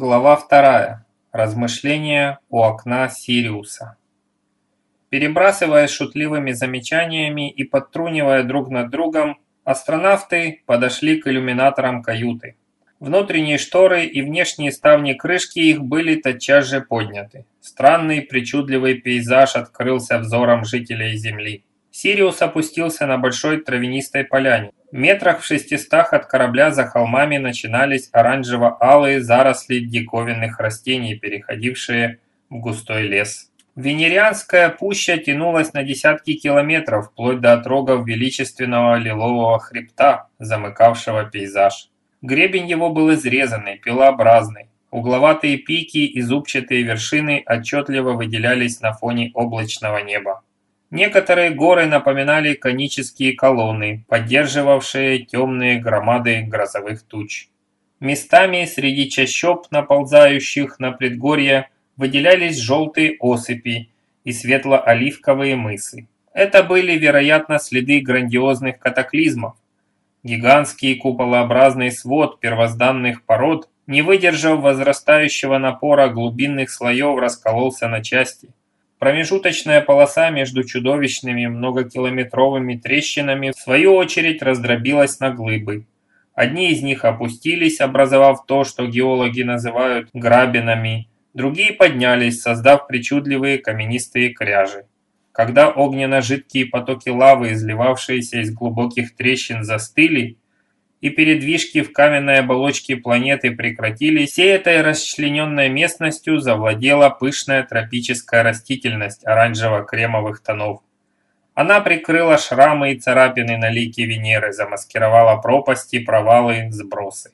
Глава вторая. Размышления у окна Сириуса. Перебрасываясь шутливыми замечаниями и подтрунивая друг над другом, астронавты подошли к иллюминаторам каюты. Внутренние шторы и внешние ставни крышки их были тотчас же подняты. Странный причудливый пейзаж открылся взором жителей Земли. Сириус опустился на большой травянистой поляне. Метрах в шестистах от корабля за холмами начинались оранжево-алые заросли диковинных растений, переходившие в густой лес. Венерианская пуща тянулась на десятки километров, вплоть до отрогов величественного лилового хребта, замыкавшего пейзаж. Гребень его был изрезанный, пилообразный. Угловатые пики и зубчатые вершины отчетливо выделялись на фоне облачного неба. Некоторые горы напоминали конические колонны, поддерживавшие темные громады грозовых туч. Местами среди чащоб, наползающих на предгорье, выделялись желтые осыпи и светло-оливковые мысы. Это были, вероятно, следы грандиозных катаклизмов. Гигантский куполообразный свод первозданных пород, не выдержав возрастающего напора глубинных слоев, раскололся на части. Промежуточная полоса между чудовищными многокилометровыми трещинами в свою очередь раздробилась на глыбы. Одни из них опустились, образовав то, что геологи называют грабинами, другие поднялись, создав причудливые каменистые кряжи. Когда огненно-жидкие потоки лавы, изливавшиеся из глубоких трещин, застыли, и передвижки в каменной оболочке планеты прекратились, всей этой расчлененной местностью завладела пышная тропическая растительность оранжево-кремовых тонов. Она прикрыла шрамы и царапины на лике Венеры, замаскировала пропасти, провалы, сбросы.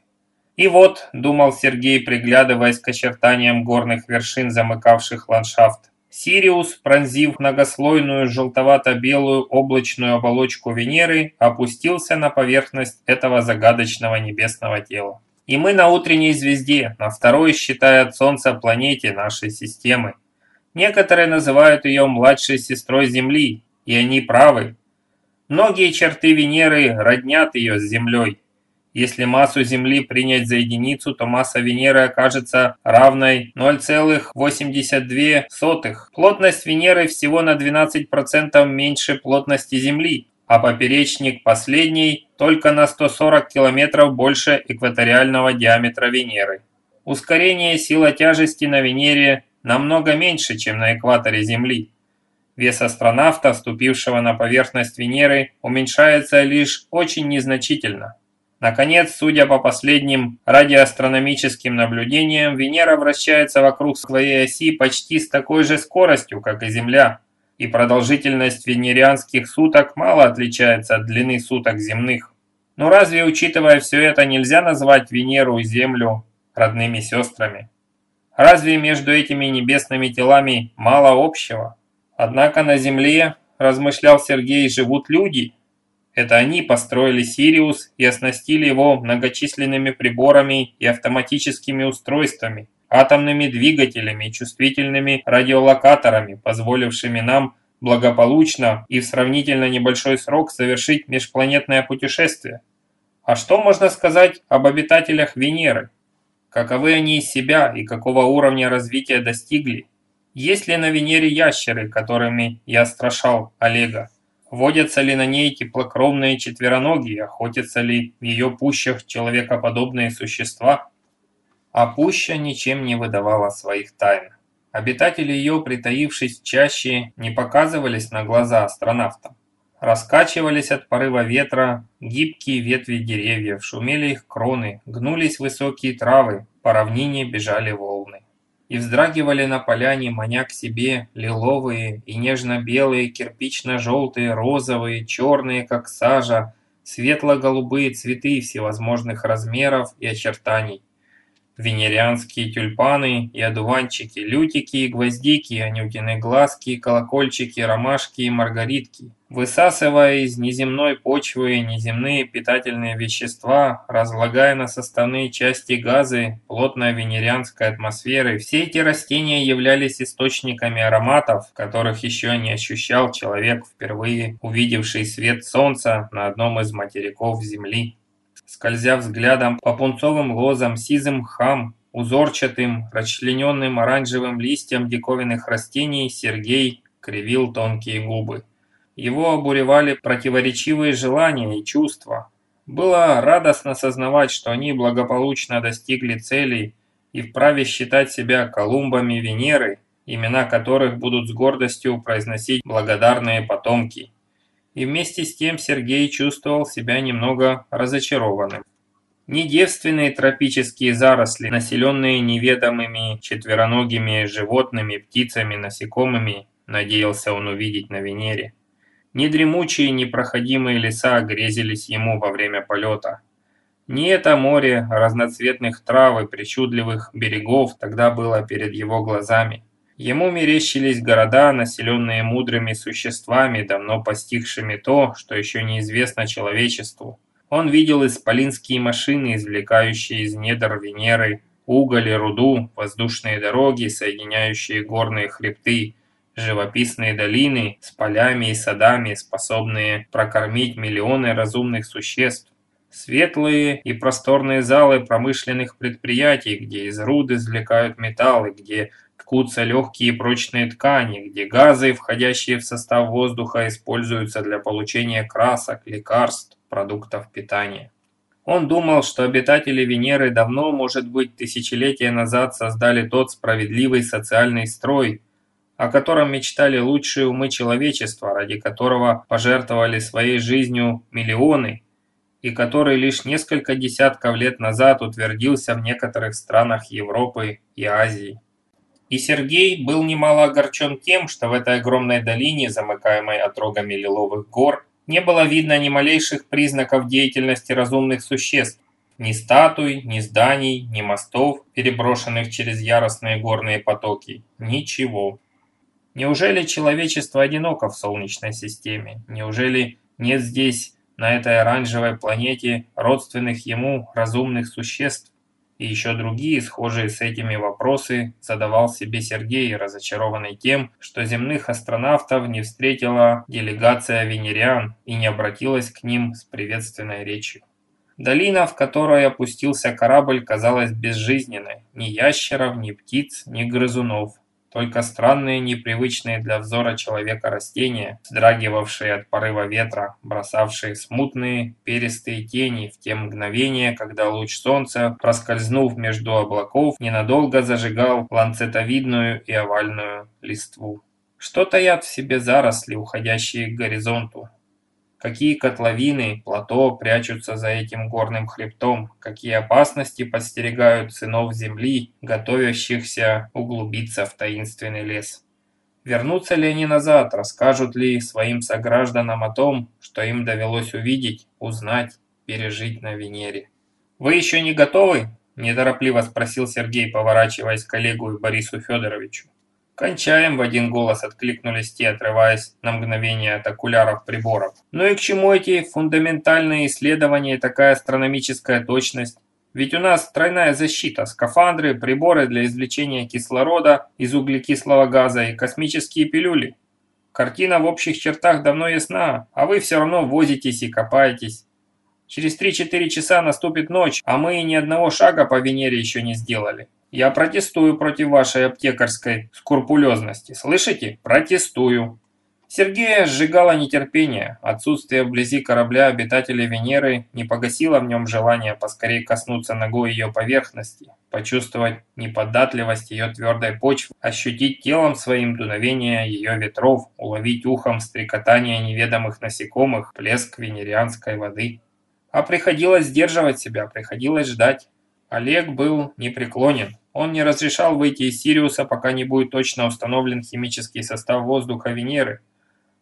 И вот, думал Сергей, приглядываясь к очертаниям горных вершин, замыкавших ландшафт, Сириус, пронзив многослойную желтовато-белую облачную оболочку Венеры, опустился на поверхность этого загадочного небесного тела. И мы на утренней звезде, на второй, считая от Солнца планете нашей системы. Некоторые называют ее младшей сестрой Земли, и они правы. Многие черты Венеры роднят ее с Землей. Если массу Земли принять за единицу, то масса Венеры окажется равной 0,82. Плотность Венеры всего на 12% меньше плотности Земли, а поперечник последней только на 140 км больше экваториального диаметра Венеры. Ускорение силы тяжести на Венере намного меньше, чем на экваторе Земли. Вес астронавта, вступившего на поверхность Венеры, уменьшается лишь очень незначительно. Наконец, судя по последним радиоастрономическим наблюдениям, Венера вращается вокруг своей оси почти с такой же скоростью, как и Земля, и продолжительность венерианских суток мало отличается от длины суток земных. Но разве, учитывая все это, нельзя назвать Венеру и Землю родными сестрами? Разве между этими небесными телами мало общего? Однако на Земле, размышлял Сергей, живут люди – это они построили Сириус и оснастили его многочисленными приборами и автоматическими устройствами, атомными двигателями и чувствительными радиолокаторами, позволившими нам благополучно и в сравнительно небольшой срок совершить межпланетное путешествие. А что можно сказать об обитателях Венеры? Каковы они из себя и какого уровня развития достигли? Есть ли на Венере ящеры, которыми я страшал Олега? Водятся ли на ней теплокровные четвероногие, охотятся ли в ее пущах человекоподобные существа? А пуща ничем не выдавала своих тайн. Обитатели ее, притаившись чаще, не показывались на глаза астронавтам. Раскачивались от порыва ветра гибкие ветви деревьев, шумели их кроны, гнулись высокие травы, по равнине бежали волны и вздрагивали на поляне, маня к себе, лиловые и нежно-белые, кирпично-желтые, розовые, черные, как сажа, светло-голубые цветы всевозможных размеров и очертаний. Венерианские тюльпаны и одуванчики, лютики и гвоздики, анютины глазки, колокольчики, ромашки и маргаритки – высасывая из неземной почвы неземные питательные вещества, разлагая на составные части газы плотной венерианской атмосферы, все эти растения являлись источниками ароматов, которых еще не ощущал человек, впервые увидевший свет солнца на одном из материков Земли. Скользя взглядом по пунцовым лозам, сизым мхам, узорчатым, расчлененным оранжевым листьям диковинных растений, Сергей кривил тонкие губы. Его обуревали противоречивые желания и чувства. Было радостно сознавать, что они благополучно достигли целей и вправе считать себя Колумбами Венеры, имена которых будут с гордостью произносить благодарные потомки. И вместе с тем Сергей чувствовал себя немного разочарованным. Не девственные тропические заросли, населенные неведомыми четвероногими животными, птицами, насекомыми, надеялся он увидеть на Венере. Не дремучие непроходимые леса грезились ему во время полета. Не это море разноцветных трав и причудливых берегов тогда было перед его глазами. Ему мерещились города, населенные мудрыми существами, давно постигшими то, что еще неизвестно человечеству. Он видел исполинские машины, извлекающие из недр Венеры уголь и руду, воздушные дороги, соединяющие горные хребты, живописные долины с полями и садами, способные прокормить миллионы разумных существ, светлые и просторные залы промышленных предприятий, где из руд извлекают металлы, где ткутся легкие прочные ткани, где газы, входящие в состав воздуха, используются для получения красок, лекарств, продуктов питания. Он думал, что обитатели Венеры давно, может быть, тысячелетия назад создали тот справедливый социальный строй, о котором мечтали лучшие умы человечества, ради которого пожертвовали своей жизнью миллионы, и который лишь несколько десятков лет назад утвердился в некоторых странах Европы и Азии. И Сергей был немало огорчен тем, что в этой огромной долине, замыкаемой отрогами лиловых гор, не было видно ни малейших признаков деятельности разумных существ, ни статуй, ни зданий, ни мостов, переброшенных через яростные горные потоки. Ничего. Неужели человечество одиноко в Солнечной системе? Неужели нет здесь, на этой оранжевой планете, родственных ему разумных существ? И еще другие, схожие с этими вопросы, задавал себе Сергей, разочарованный тем, что земных астронавтов не встретила делегация венериан и не обратилась к ним с приветственной речью. Долина, в которой опустился корабль, казалась безжизненной. Ни ящеров, ни птиц, ни грызунов. Только странные, непривычные для взора человека растения, вздрагивавшие от порыва ветра, бросавшие смутные, перистые тени в те мгновения, когда луч солнца, проскользнув между облаков, ненадолго зажигал ланцетовидную и овальную листву. Что таят в себе заросли, уходящие к горизонту, Какие котловины, плато прячутся за этим горным хребтом, какие опасности подстерегают сынов земли, готовящихся углубиться в таинственный лес. Вернутся ли они назад, расскажут ли своим согражданам о том, что им довелось увидеть, узнать, пережить на Венере. «Вы еще не готовы?» – неторопливо спросил Сергей, поворачиваясь к коллегу Борису Федоровичу. «Кончаем!» – в один голос откликнулись те, отрываясь на мгновение от окуляров приборов. «Ну и к чему эти фундаментальные исследования и такая астрономическая точность? Ведь у нас тройная защита – скафандры, приборы для извлечения кислорода из углекислого газа и космические пилюли. Картина в общих чертах давно ясна, а вы все равно возитесь и копаетесь. Через 3-4 часа наступит ночь, а мы ни одного шага по Венере еще не сделали. Я протестую против вашей аптекарской скрупулезности. Слышите? Протестую. Сергея сжигало нетерпение. Отсутствие вблизи корабля обитателей Венеры не погасило в нем желание поскорее коснуться ногой ее поверхности, почувствовать неподатливость ее твердой почвы, ощутить телом своим дуновение ее ветров, уловить ухом стрекотание неведомых насекомых, плеск венерианской воды. А приходилось сдерживать себя, приходилось ждать. Олег был непреклонен. Он не разрешал выйти из Сириуса, пока не будет точно установлен химический состав воздуха Венеры,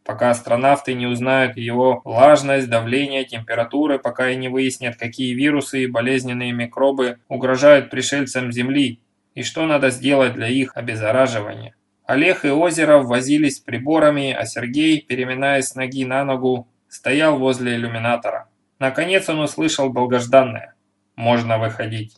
пока астронавты не узнают его влажность, давление, температуры, пока и не выяснят, какие вирусы и болезненные микробы угрожают пришельцам Земли и что надо сделать для их обеззараживания. Олег и Озеров возились с приборами, а Сергей, переминаясь с ноги на ногу, стоял возле иллюминатора. Наконец он услышал долгожданное. Можно выходить.